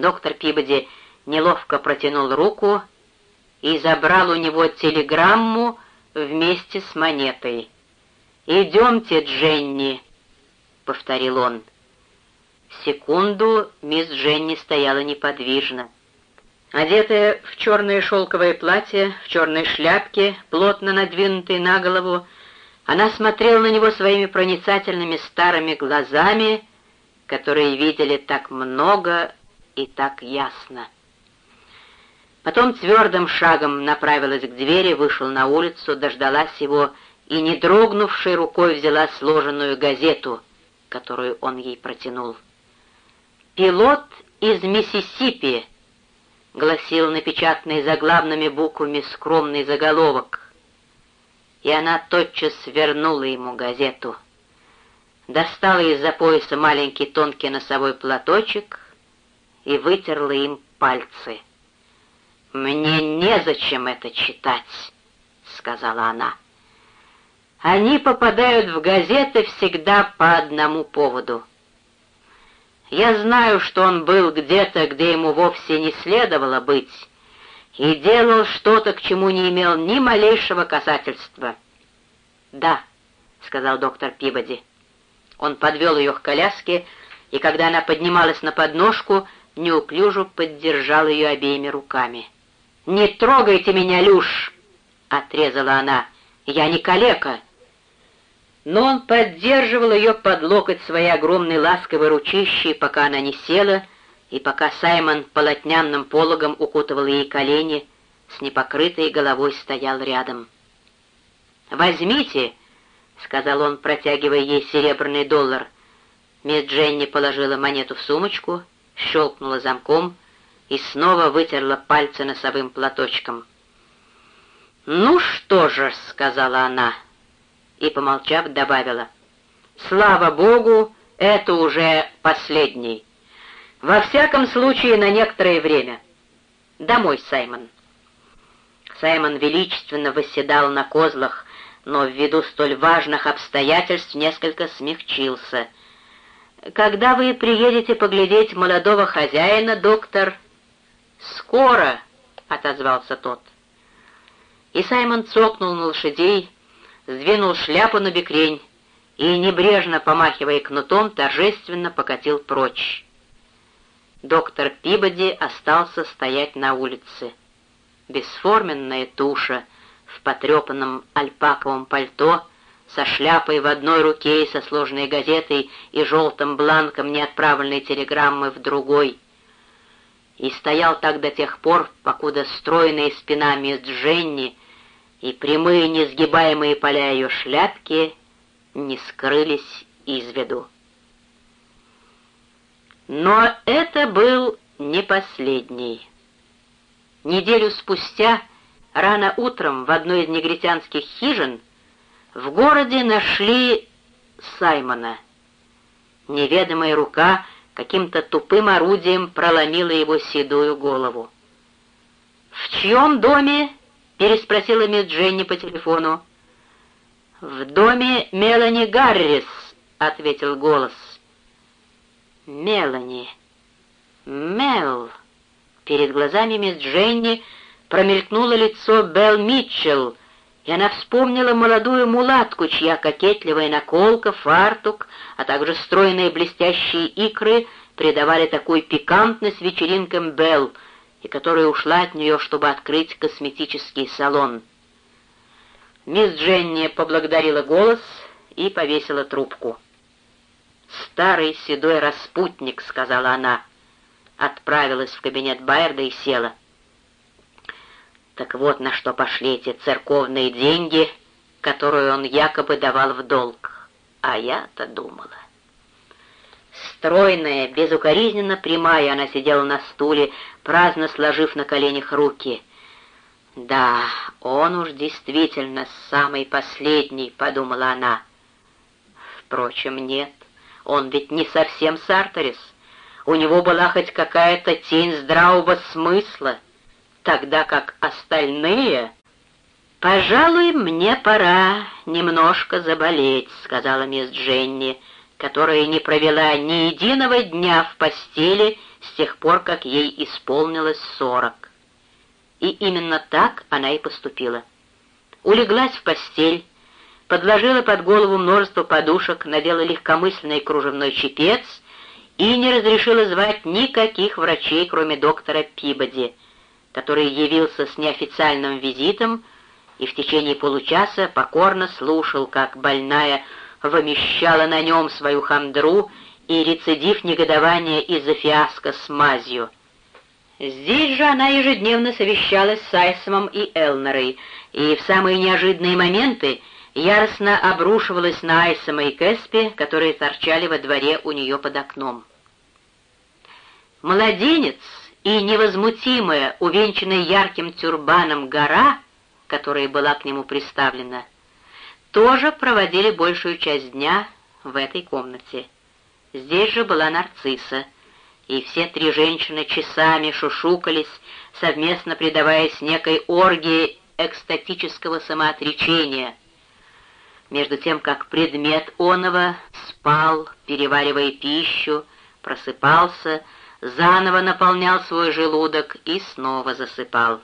Доктор Пибоди неловко протянул руку и забрал у него телеграмму вместе с монетой. «Идемте, Дженни», — повторил он. Секунду мисс Дженни стояла неподвижно. Одетая в черное шелковое платье, в черной шляпке, плотно надвинутой на голову, она смотрела на него своими проницательными старыми глазами, которые видели так много и так ясно. Потом твердым шагом направилась к двери, вышел на улицу, дождалась его и, не дрогнувшей рукой, взяла сложенную газету, которую он ей протянул. «Пилот из Миссисипи», — гласил напечатанный заглавными буквами скромный заголовок. И она тотчас вернула ему газету. Достала из-за пояса маленький тонкий носовой платочек и вытерла им пальцы. «Мне незачем это читать», — сказала она. «Они попадают в газеты всегда по одному поводу. Я знаю, что он был где-то, где ему вовсе не следовало быть, и делал что-то, к чему не имел ни малейшего касательства». «Да», — сказал доктор Пибоди. Он подвел ее к коляске, и когда она поднималась на подножку, неуклюже поддержал ее обеими руками. «Не трогайте меня, Люш!» — отрезала она. «Я не калека!» Но он поддерживал ее под локоть своей огромной ласковой ручищей, пока она не села, и пока Саймон полотнянным пологом укутывал ей колени, с непокрытой головой стоял рядом. «Возьмите!» — сказал он, протягивая ей серебряный доллар. Мисс Дженни положила монету в сумочку, щелкнула замком — и снова вытерла пальцы носовым платочком. «Ну что же», — сказала она, и, помолчав, добавила, «Слава Богу, это уже последний. Во всяком случае, на некоторое время. Домой, Саймон». Саймон величественно восседал на козлах, но ввиду столь важных обстоятельств несколько смягчился. «Когда вы приедете поглядеть молодого хозяина, доктор?» «Скоро!» — отозвался тот. И Саймон цокнул на лошадей, сдвинул шляпу на бекрень и, небрежно помахивая кнутом, торжественно покатил прочь. Доктор Пибоди остался стоять на улице. Бесформенная туша в потрепанном альпаковом пальто, со шляпой в одной руке и со сложной газетой и желтым бланком неотправленной телеграммы в другой — и стоял так до тех пор, покуда стройные спина мисс Дженни и прямые несгибаемые поля ее шляпки не скрылись из виду. Но это был не последний. Неделю спустя, рано утром, в одной из негритянских хижин, в городе нашли Саймона. Неведомая рука — каким-то тупым орудием проломила его седую голову. «В чьем доме?» — переспросила мисс Дженни по телефону. «В доме Мелани Гаррис», — ответил голос. «Мелани. Мел». Перед глазами мисс Дженни промелькнуло лицо Белл Митчелл, и она вспомнила молодую мулатку, чья кокетливая наколка, фартук, а также стройные блестящие икры придавали такой пикантность вечеринкам Белл, и которая ушла от нее, чтобы открыть косметический салон. Мисс Дженни поблагодарила голос и повесила трубку. «Старый седой распутник», — сказала она, отправилась в кабинет Байерда и села. Так вот на что пошли эти церковные деньги, которые он якобы давал в долг. А я-то думала. Стройная, безукоризненно прямая, она сидела на стуле, праздно сложив на коленях руки. «Да, он уж действительно самый последний», — подумала она. Впрочем, нет, он ведь не совсем Сарторис. У него была хоть какая-то тень здравого смысла — тогда как остальные... «Пожалуй, мне пора немножко заболеть», — сказала мисс Дженни, которая не провела ни единого дня в постели с тех пор, как ей исполнилось сорок. И именно так она и поступила. Улеглась в постель, подложила под голову множество подушек, надела легкомысленный кружевной чепец и не разрешила звать никаких врачей, кроме доктора Пибоди, который явился с неофициальным визитом и в течение получаса покорно слушал, как больная вымещала на нем свою хандру и рецидив негодования из-за фиаско с мазью. Здесь же она ежедневно совещалась с Айсомом и Элнерой, и в самые неожиданные моменты яростно обрушивалась на Айсома и Кэспи, которые торчали во дворе у нее под окном. Младенец и невозмутимая, увенчанная ярким тюрбаном гора, которая была к нему приставлена, тоже проводили большую часть дня в этой комнате. Здесь же была нарцисса, и все три женщины часами шушукались, совместно предаваясь некой оргии экстатического самоотречения, между тем как предмет оного спал, переваривая пищу, просыпался, заново наполнял свой желудок и снова засыпал.